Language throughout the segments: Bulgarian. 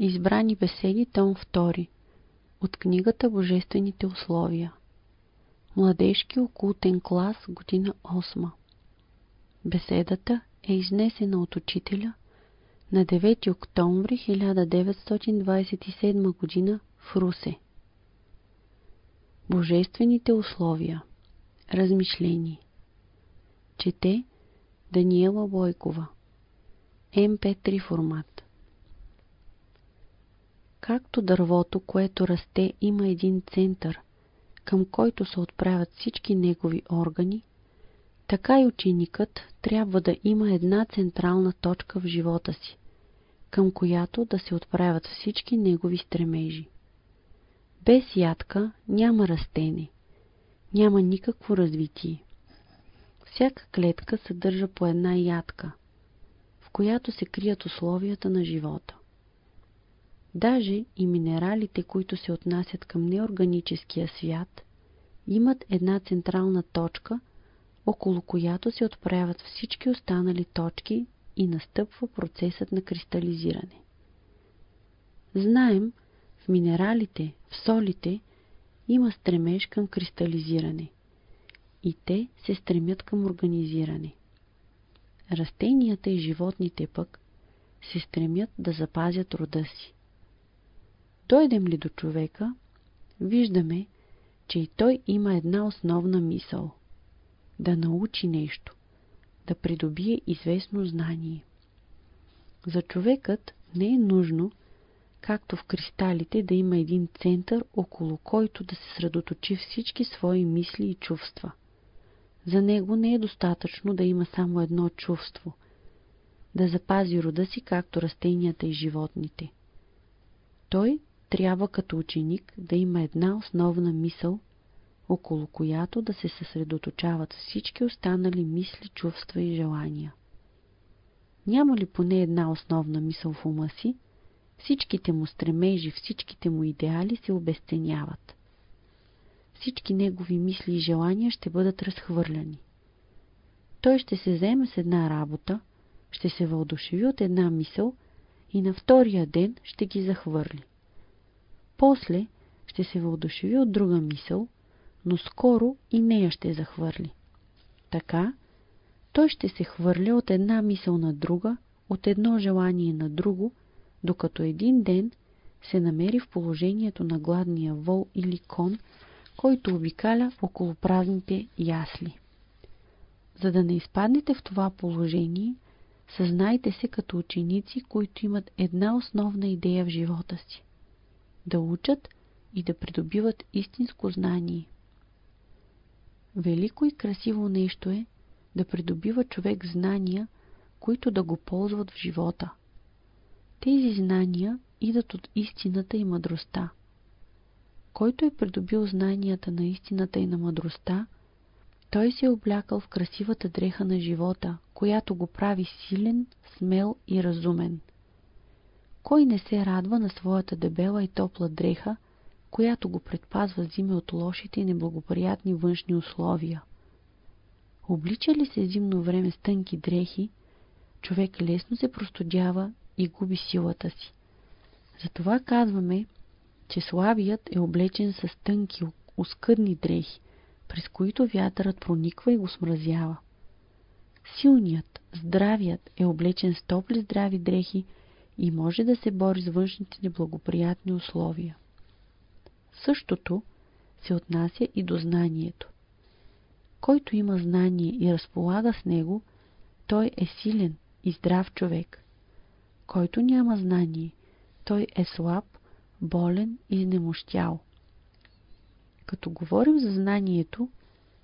Избрани беседи, том 2. От книгата Божествените условия. Младежки окултен клас, година 8. Беседата е изнесена от учителя на 9 октомври 1927 година в Русе. Божествените условия. Размишление. Чете Даниела Бойкова. МП3 формат. Както дървото, което расте, има един център, към който се отправят всички негови органи, така и ученикът трябва да има една централна точка в живота си, към която да се отправят всички негови стремежи. Без ядка няма растение, няма никакво развитие. Всяка клетка съдържа по една ядка, в която се крият условията на живота. Даже и минералите, които се отнасят към неорганическия свят, имат една централна точка, около която се отправят всички останали точки и настъпва процесът на кристализиране. Знаем, в минералите, в солите има стремеж към кристализиране и те се стремят към организиране. Растенията и животните пък се стремят да запазят рода си. Дойдем ли до човека, виждаме, че и той има една основна мисъл – да научи нещо, да придобие известно знание. За човекът не е нужно, както в кристалите, да има един център, около който да се средоточи всички свои мисли и чувства. За него не е достатъчно да има само едно чувство – да запази рода си, както растенията и животните. Той трябва като ученик да има една основна мисъл, около която да се съсредоточават всички останали мисли, чувства и желания. Няма ли поне една основна мисъл в ума си, всичките му стремежи, всичките му идеали се обесценяват. Всички негови мисли и желания ще бъдат разхвърляни. Той ще се вземе с една работа, ще се въодушеви от една мисъл и на втория ден ще ги захвърли. После ще се въодушеви от друга мисъл, но скоро и нея ще захвърли. Така, той ще се хвърля от една мисъл на друга, от едно желание на друго, докато един ден се намери в положението на гладния вол или кон, който обикаля около празните ясли. За да не изпаднете в това положение, съзнайте се като ученици, които имат една основна идея в живота си да учат и да придобиват истинско знание. Велико и красиво нещо е да придобива човек знания, които да го ползват в живота. Тези знания идат от истината и мъдростта. Който е придобил знанията на истината и на мъдростта, той се е облякал в красивата дреха на живота, която го прави силен, смел и разумен. Кой не се радва на своята дебела и топла дреха, която го предпазва зиме от лошите и неблагоприятни външни условия? Облича ли се зимно време с тънки дрехи, човек лесно се простудява и губи силата си. Затова казваме, че слабият е облечен с тънки, оскъдни дрехи, през които вятърът прониква и го смразява. Силният, здравият е облечен с топли здрави дрехи, и може да се бори с външните неблагоприятни условия. Същото се отнася и до знанието. Който има знание и разполага с него, той е силен и здрав човек. Който няма знание, той е слаб, болен и изнемощял. Като говорим за знанието,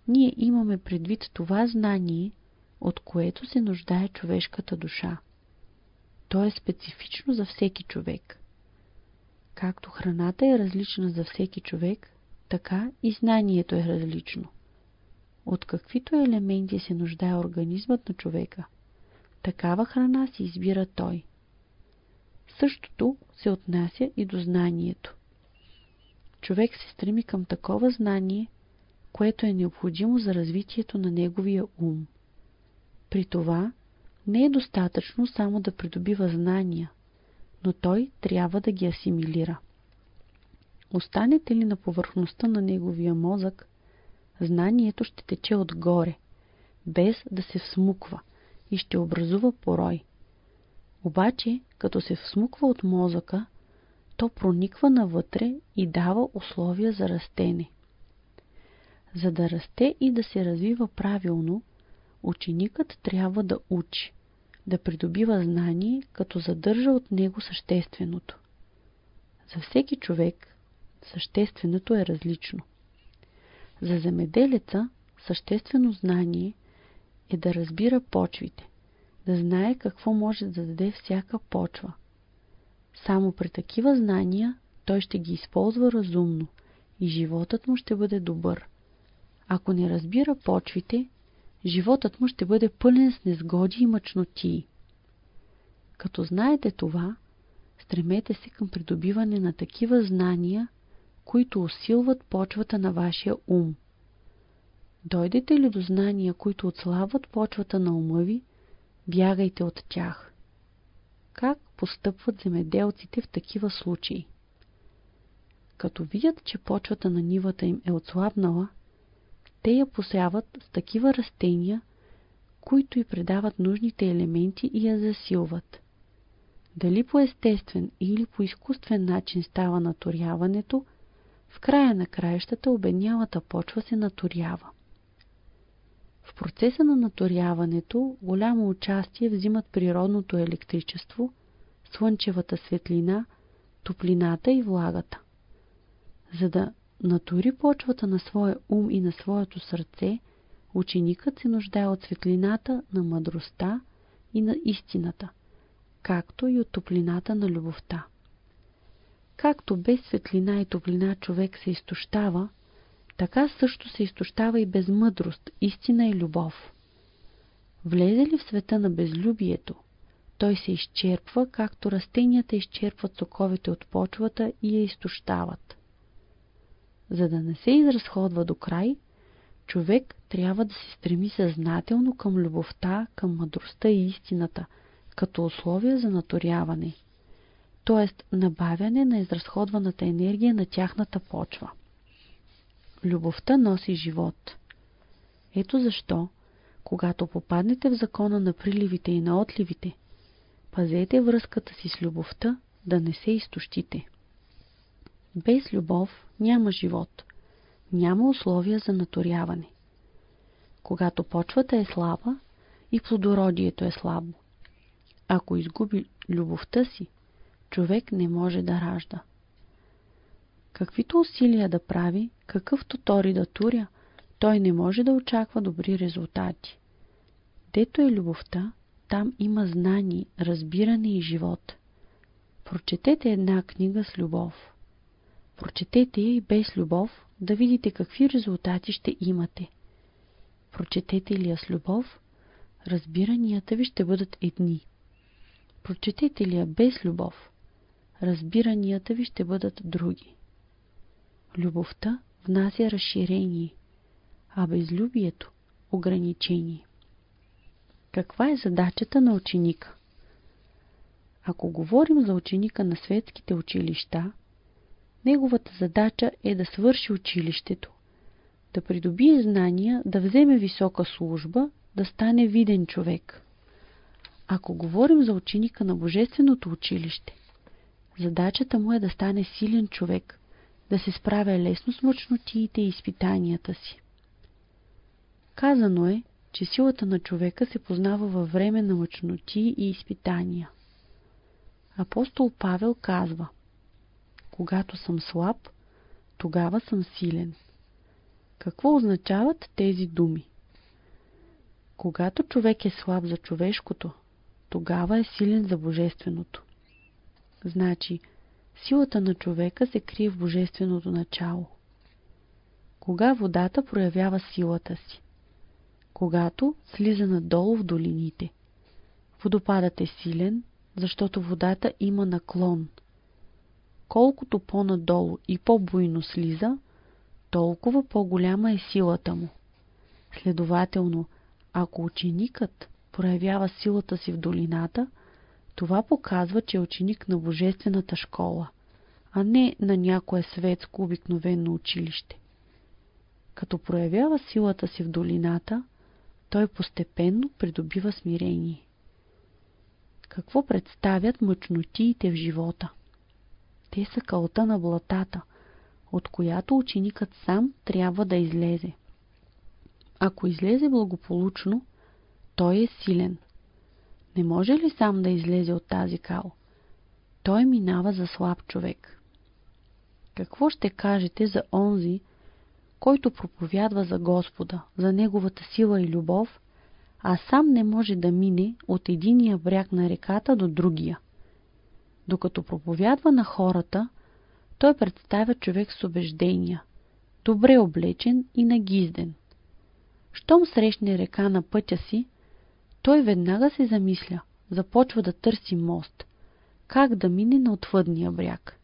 ние имаме предвид това знание, от което се нуждае човешката душа. То е специфично за всеки човек. Както храната е различна за всеки човек, така и знанието е различно. От каквито елементи се нуждае организмът на човека, такава храна си избира той. Същото се отнася и до знанието. Човек се стреми към такова знание, което е необходимо за развитието на неговия ум. При това не е достатъчно само да придобива знания, но той трябва да ги асимилира. Останете ли на повърхността на неговия мозък, знанието ще тече отгоре, без да се всмуква и ще образува порой. Обаче, като се всмуква от мозъка, то прониква навътре и дава условия за растене. За да расте и да се развива правилно, ученикът трябва да учи, да придобива знание, като задържа от него същественото. За всеки човек същественото е различно. За земеделеца съществено знание е да разбира почвите, да знае какво може да даде всяка почва. Само при такива знания той ще ги използва разумно и животът му ще бъде добър. Ако не разбира почвите, животът му ще бъде пълен с незгоди и мъчнотии. Като знаете това, стремете се към придобиване на такива знания, които усилват почвата на вашия ум. Дойдете ли до знания, които отслабват почвата на ума ви, бягайте от тях. Как постъпват земеделците в такива случаи? Като видят, че почвата на нивата им е отслабнала, те я посяват с такива растения, които й предават нужните елементи и я засилват. Дали по естествен или по изкуствен начин става наторяването, в края на краищата обеднялата почва се наторява. В процеса на наторяването голямо участие взимат природното електричество, слънчевата светлина, топлината и влагата. За да натори почвата на своя ум и на своето сърце, ученикът се нуждае от светлината на мъдростта и на истината, както и от топлината на любовта. Както без светлина и топлина човек се изтощава, така също се изтощава и без мъдрост, истина и любов. Влезе ли в света на безлюбието, той се изчерпва, както растенията изчерпват соковете от почвата и я изтощават. За да не се изразходва до край, човек трябва да се стреми съзнателно към любовта, към мъдростта и истината, като условия за наторяване, т.е. набавяне на изразходваната енергия на тяхната почва. Любовта носи живот. Ето защо, когато попаднете в закона на приливите и на отливите, пазете връзката си с любовта, да не се изтощите. Без любов няма живот, няма условия за наторяване. Когато почвата е слаба, и плодородието е слабо. Ако изгуби любовта си, човек не може да ражда. Каквито усилия да прави, какъвто тори да туря, той не може да очаква добри резултати. Дето е любовта, там има знание, разбиране и живот. Прочетете една книга с любов. Прочетете я и без любов, да видите какви резултати ще имате. Прочетете ли я с любов, разбиранията ви ще бъдат едни. Прочетете ли я без любов, разбиранията ви ще бъдат други. Любовта внася разширение, а безлюбието – ограничение. Каква е задачата на ученика? Ако говорим за ученика на светските училища, неговата задача е да свърши училището, да придобие знания, да вземе висока служба, да стане виден човек. Ако говорим за ученика на Божественото училище, задачата му е да стане силен човек, да се справя лесно с мъчнотиите и изпитанията си. Казано е, че силата на човека се познава във време на мъчноти и изпитания. Апостол Павел казва Когато съм слаб, тогава съм силен. Какво означават тези думи? Когато човек е слаб за човешкото, тогава е силен за божественото. Значи, Силата на човека се крие в божественото начало. Кога водата проявява силата си? Когато слиза надолу в долините. Водопадът е силен, защото водата има наклон. Колкото по-надолу и по-буйно слиза, толкова по-голяма е силата му. Следователно, ако ученикът проявява силата си в долината, Това показва, че е ученик на Божествената школа, а не на някое светско обикновено училище. Като проявява силата си в долината, той постепенно придобива смирение. Какво представят мъчнотиите в живота? Те са кълта на блатата, от която ученикът сам трябва да излезе. Ако излезе благополучно, той е силен. Не може ли сам да излезе от тази кал? Той минава за слаб човек. Какво ще кажете за онзи, който проповядва за Господа, за Неговата сила и любов, а сам не може да мине от единия бряг на реката до другия? Докато проповядва на хората, той представя човек с убеждения, добре облечен и нагизден. Щом срещне река на пътя си, той веднага се замисля, започва да търси мост, как да мине на отвъдния бряг.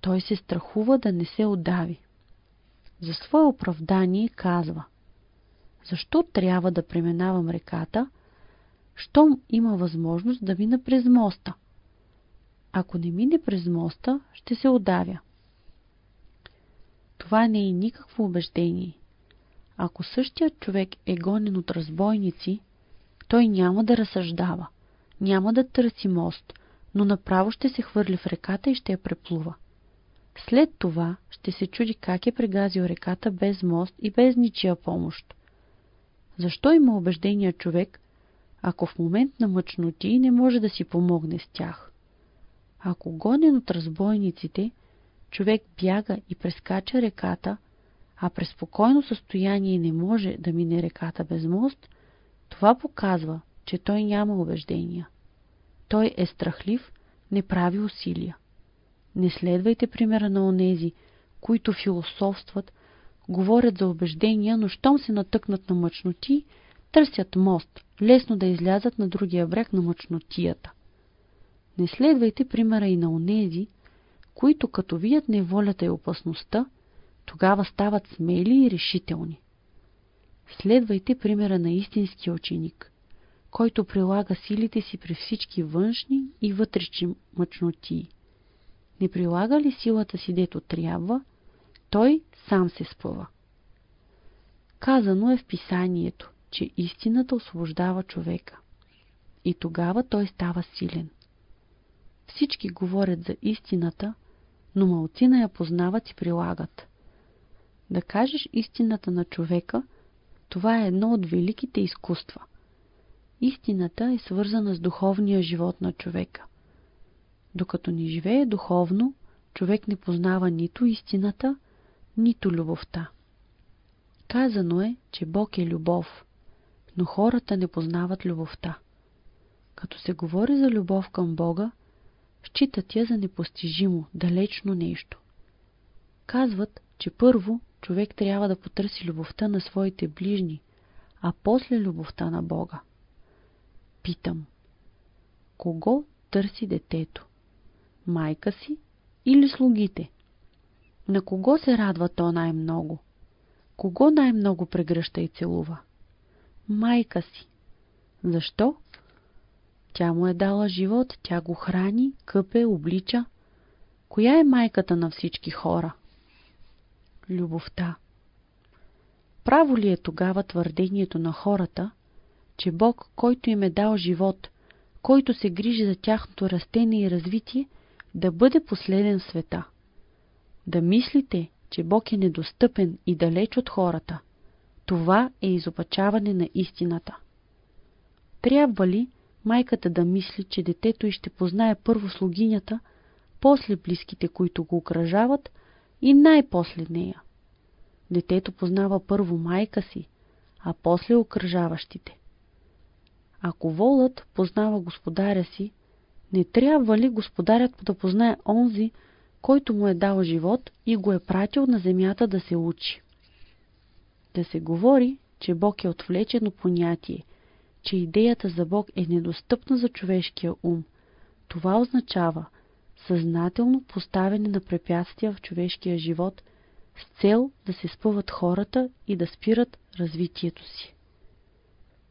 Той се страхува да не се отдави. За свое оправдание казва Защо трябва да преминавам реката, щом има възможност да мина през моста? Ако не мине през моста, ще се отдавя. Това не е никакво убеждение. Ако същият човек е гонен от разбойници, той няма да разсъждава, няма да търси мост, но направо ще се хвърли в реката и ще я преплува. След това ще се чуди как е прегазил реката без мост и без ничия помощ. Защо има убеждения човек, ако в момент на мъчноти не може да си помогне с тях? Ако гонен от разбойниците, човек бяга и прескача реката, а през спокойно състояние не може да мине реката без мост, това показва, че той няма убеждения. Той е страхлив, не прави усилия. Не следвайте примера на онези, които философстват, говорят за убеждения, но щом се натъкнат на мъчноти, търсят мост, лесно да излязат на другия бряг на мъчнотията. Не следвайте примера и на онези, които като видят неволята и опасността, тогава стават смели и решителни. Следвайте примера на истински ученик, който прилага силите си при всички външни и вътрешни мъчноти. Не прилага ли силата си дето трябва, той сам се спъва. Казано е в писанието, че истината освобождава човека. И тогава той става силен. Всички говорят за истината, но малцина я познават и прилагат. Да кажеш истината на човека, това е едно от великите изкуства. Истината е свързана с духовния живот на човека. Докато не живее духовно, човек не познава нито истината, нито любовта. Казано е, че Бог е любов, но хората не познават любовта. Като се говори за любов към Бога, считат я за непостижимо, далечно нещо. Казват, че първо човек трябва да потърси любовта на своите ближни, а после любовта на Бога. Питам, кого търси детето? Майка си или слугите? На кого се радва то най-много? Кого най-много прегръща и целува? Майка си. Защо? Тя му е дала живот, тя го храни, къпе, облича. Коя е майката на всички хора? Любовта. Право ли е тогава твърдението на хората, че Бог, който им е дал живот, който се грижи за тяхното растение и развитие, да бъде последен в света? Да мислите, че Бог е недостъпен и далеч от хората, това е изопачаване на истината. Трябва ли майката да мисли, че детето й ще познае първо слугинята, после близките, които го окръжават, и най-после нея. Детето познава първо майка си, а после окръжаващите. Ако волът познава господаря си, не трябва ли господарят да познае онзи, който му е дал живот и го е пратил на земята да се учи? Да се говори, че Бог е отвлечено понятие, че идеята за Бог е недостъпна за човешкия ум. Това означава съзнателно поставяне на препятствия в човешкия живот с цел да се спъват хората и да спират развитието си.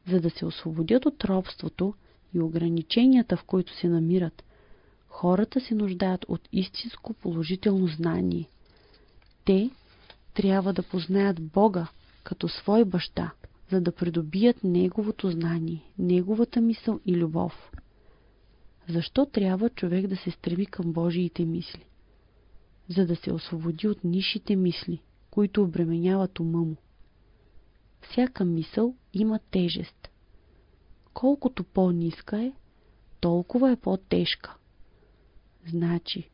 За да се освободят от робството и ограниченията, в които се намират, хората се нуждаят от истинско положително знание. Те трябва да познаят Бога като свой баща, за да придобият Неговото знание, Неговата мисъл и любов. Защо трябва човек да се стреми към Божиите мисли? За да се освободи от нишите мисли, които обременяват ума му. Всяка мисъл има тежест. Колкото по-ниска е, толкова е по-тежка. Значи,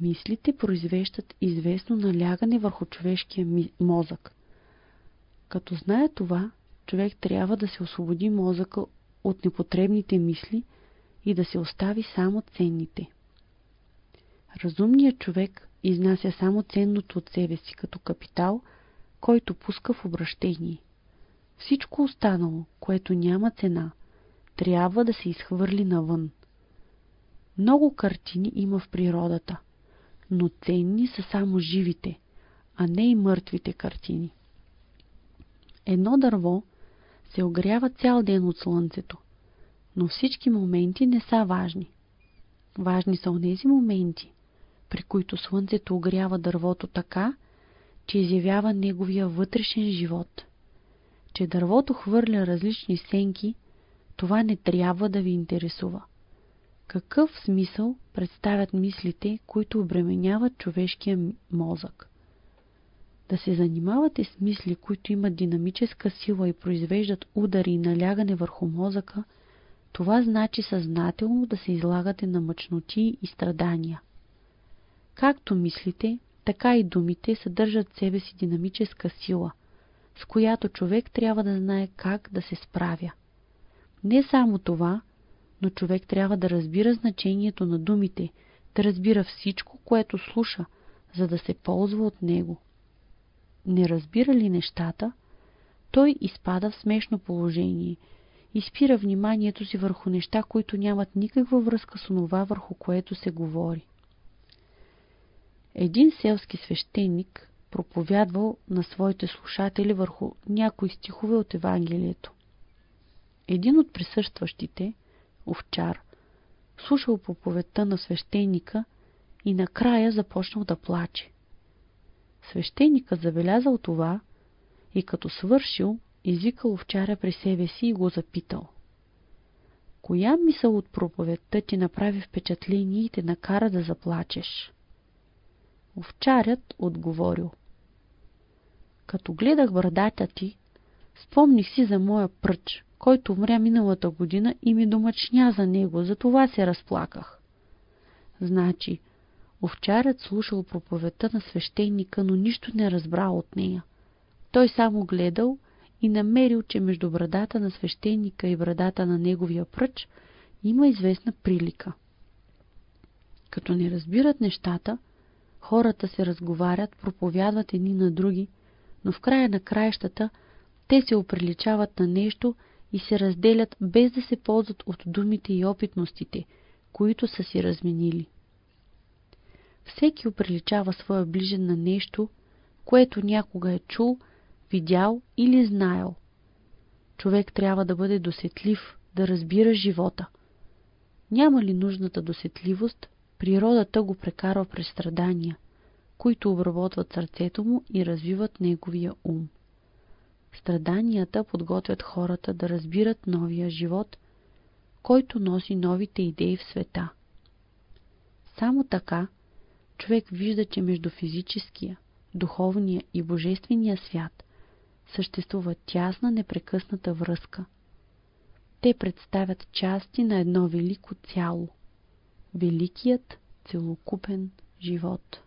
мислите произвеждат известно налягане върху човешкия мозък. Като знае това, човек трябва да се освободи мозъка от непотребните мисли и да се остави само ценните. Разумният човек изнася само ценното от себе си като капитал, който пуска в обращение. Всичко останало, което няма цена, трябва да се изхвърли навън. Много картини има в природата, но ценни са само живите, а не и мъртвите картини. Едно дърво се огрява цял ден от слънцето, но всички моменти не са важни. Важни са онези моменти, при които слънцето огрява дървото така, че изявява неговия вътрешен живот. Че дървото хвърля различни сенки, това не трябва да ви интересува. Какъв смисъл представят мислите, които обременяват човешкия мозък? Да се занимавате с мисли, които имат динамическа сила и произвеждат удари и налягане върху мозъка, това значи съзнателно да се излагате на мъчноти и страдания. Както мислите, така и думите съдържат в себе си динамическа сила, с която човек трябва да знае как да се справя. Не само това, но човек трябва да разбира значението на думите, да разбира всичко, което слуша, за да се ползва от него. Не разбира ли нещата, той изпада в смешно положение и спира вниманието си върху неща, които нямат никаква връзка с онова, върху което се говори. Един селски свещеник проповядвал на своите слушатели върху някои стихове от Евангелието. Един от присъстващите, овчар, слушал проповедта на свещеника и накрая започнал да плаче. Свещеникът забелязал това и като свършил, извикал овчаря при себе си и го запитал. Коя мисъл от проповедта ти направи впечатление и те накара да заплачеш? Овчарят отговорил. Като гледах брадата ти, спомних си за моя пръч, който умря миналата година и ми домъчня за него, за това се разплаках. Значи, овчарят слушал проповедта на свещеника, но нищо не разбрал от нея. Той само гледал и намерил, че между брадата на свещеника и брадата на неговия пръч има известна прилика. Като не разбират нещата, хората се разговарят, проповядват едни на други, но в края на краищата те се оприличават на нещо и се разделят без да се ползват от думите и опитностите, които са си разменили. Всеки оприличава своя ближен на нещо, което някога е чул, видял или знаел. Човек трябва да бъде досетлив, да разбира живота. Няма ли нужната досетливост, природата го прекарва през страдания, които обработват сърцето му и развиват неговия ум. Страданията подготвят хората да разбират новия живот, който носи новите идеи в света. Само така човек вижда, че между физическия, духовния и божествения свят съществува тясна непрекъсната връзка. Те представят части на едно велико цяло – великият целокупен живот.